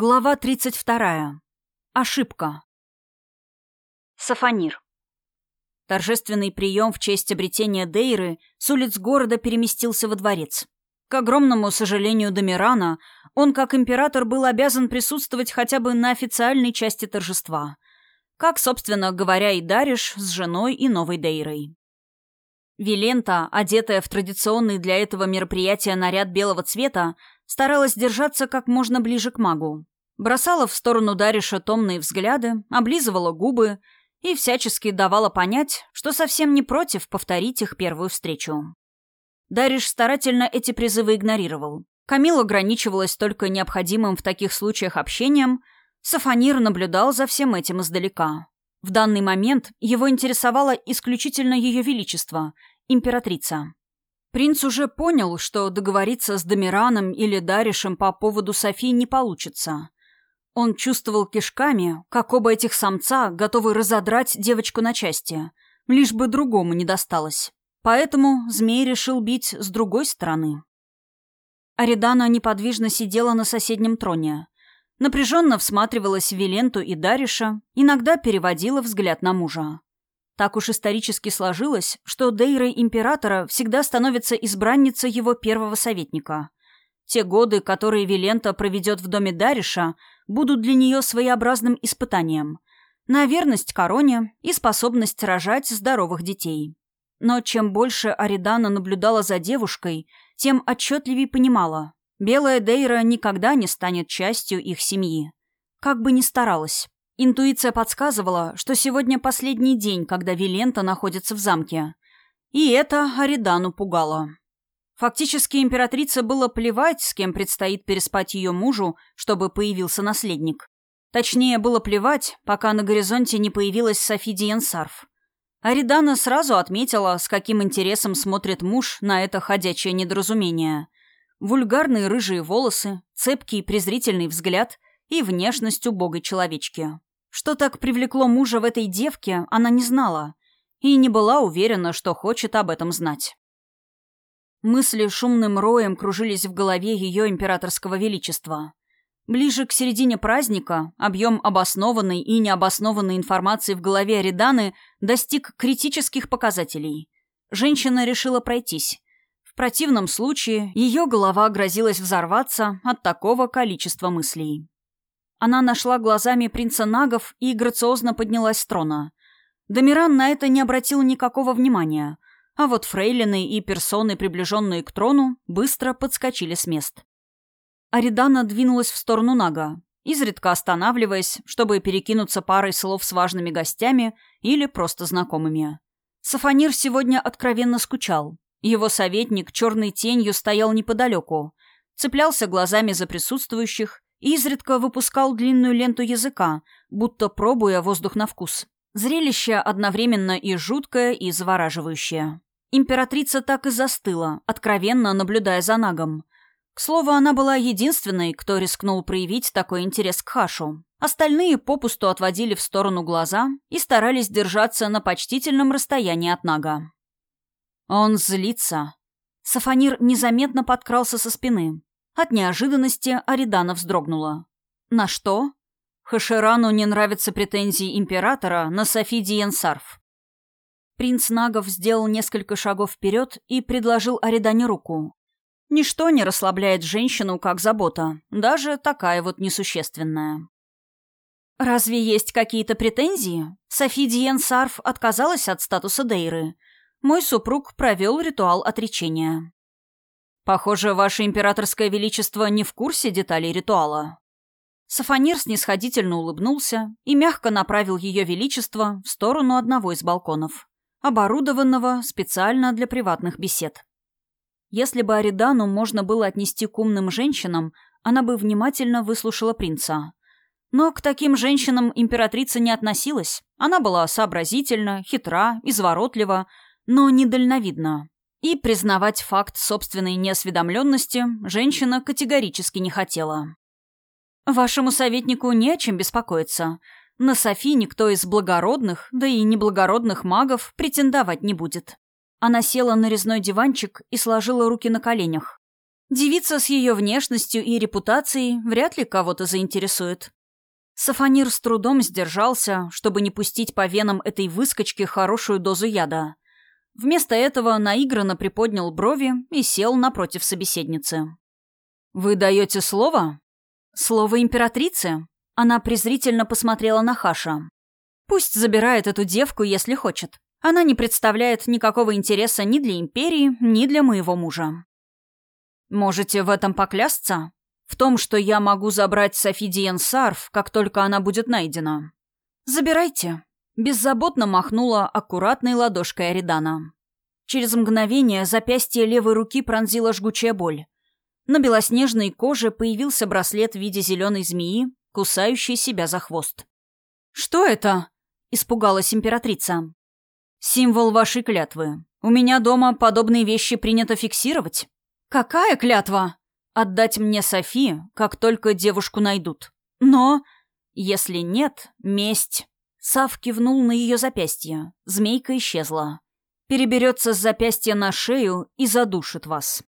Глава 32. Ошибка. Сафанир. Торжественный прием в честь обретения Дейры с улиц города переместился во дворец. К огромному сожалению Домирана, он, как император, был обязан присутствовать хотя бы на официальной части торжества. Как, собственно говоря, и Дариш с женой и новой Дейрой. Вилента, одетая в традиционный для этого мероприятия наряд белого цвета, старалась держаться как можно ближе к магу. Бросала в сторону Дариша томные взгляды, облизывала губы и всячески давала понять, что совсем не против повторить их первую встречу. Дариш старательно эти призывы игнорировал. Камил ограничивалась только необходимым в таких случаях общением, Сафанир наблюдал за всем этим издалека. В данный момент его интересовало исключительно ее величество, императрица. Принц уже понял, что договориться с Домираном или Даришем по поводу Софии не получится. Он чувствовал кишками, как оба этих самца готовы разодрать девочку на части, лишь бы другому не досталось. Поэтому змей решил бить с другой стороны. Аридана неподвижно сидела на соседнем троне. Напряженно всматривалась в Виленту и Дариша, иногда переводила взгляд на мужа. Так уж исторически сложилось, что Дейрой императора всегда становится избранница его первого советника. Те годы, которые Вилента проведет в доме Дариша, будут для нее своеобразным испытанием на верность короне и способность рожать здоровых детей. Но чем больше Аридана наблюдала за девушкой, тем отчетливее понимала, белая Дейра никогда не станет частью их семьи. Как бы ни старалась. Интуиция подсказывала, что сегодня последний день, когда Вилента находится в замке. И это Аридану пугало. Фактически императрице было плевать, с кем предстоит переспать ее мужу, чтобы появился наследник. Точнее, было плевать, пока на горизонте не появилась Софи Диенсарф. Аридана сразу отметила, с каким интересом смотрит муж на это ходячее недоразумение. Вульгарные рыжие волосы, цепкий презрительный взгляд и внешность убогой человечки. Что так привлекло мужа в этой девке, она не знала и не была уверена, что хочет об этом знать. Мысли шумным роем кружились в голове ее императорского величества. Ближе к середине праздника объем обоснованной и необоснованной информации в голове Ариданы достиг критических показателей. Женщина решила пройтись. В противном случае ее голова грозилась взорваться от такого количества мыслей. Она нашла глазами принца Нагов и грациозно поднялась с трона. Домиран на это не обратил никакого внимания, а вот фрейлины и персоны, приближенные к трону, быстро подскочили с мест. Аридана двинулась в сторону Нага, изредка останавливаясь, чтобы перекинуться парой слов с важными гостями или просто знакомыми. Сафанир сегодня откровенно скучал. Его советник черной тенью стоял неподалеку, цеплялся глазами за присутствующих изредка выпускал длинную ленту языка, будто пробуя воздух на вкус. Зрелище одновременно и жуткое, и завораживающее. Императрица так и застыла, откровенно наблюдая за Нагом. К слову, она была единственной, кто рискнул проявить такой интерес к Хашу. Остальные попусту отводили в сторону глаза и старались держаться на почтительном расстоянии от Нага. Он злится. Сафанир незаметно подкрался со спины. От неожиданности Аридана вздрогнула. «На что?» Хашерану не нравятся претензии императора на Софи Диенсарф. Принц Нагов сделал несколько шагов вперед и предложил Аридане руку. Ничто не расслабляет женщину, как забота, даже такая вот несущественная. «Разве есть какие-то претензии? Софи Диенсарф отказалась от статуса Дейры. Мой супруг провел ритуал отречения». Похоже, ваше императорское величество не в курсе деталей ритуала. Сафонир снисходительно улыбнулся и мягко направил ее величество в сторону одного из балконов, оборудованного специально для приватных бесед. Если бы Аридану можно было отнести к умным женщинам, она бы внимательно выслушала принца. Но к таким женщинам императрица не относилась. Она была сообразительна, хитра, изворотлива, но недальновидна. И признавать факт собственной неосведомленности женщина категорически не хотела. «Вашему советнику не о чем беспокоиться. На Софи никто из благородных, да и неблагородных магов претендовать не будет». Она села на резной диванчик и сложила руки на коленях. Девица с ее внешностью и репутацией вряд ли кого-то заинтересует. Сафонир с трудом сдержался, чтобы не пустить по венам этой выскочки хорошую дозу яда. Вместо этого наигранно приподнял брови и сел напротив собеседницы. «Вы даете слово?» «Слово императрицы?» Она презрительно посмотрела на Хаша. «Пусть забирает эту девку, если хочет. Она не представляет никакого интереса ни для империи, ни для моего мужа. Можете в этом поклясться? В том, что я могу забрать Софи Диен Сарф, как только она будет найдена. Забирайте. Беззаботно махнула аккуратной ладошкой Аридана. Через мгновение запястье левой руки пронзила жгучая боль. На белоснежной коже появился браслет в виде зеленой змеи, кусающей себя за хвост. «Что это?» — испугалась императрица. «Символ вашей клятвы. У меня дома подобные вещи принято фиксировать». «Какая клятва?» «Отдать мне Софи, как только девушку найдут. Но...» «Если нет, месть». Сав кивнул на ее запястье. Змейка исчезла. Переберется с запястья на шею и задушит вас.